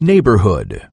neighborhood.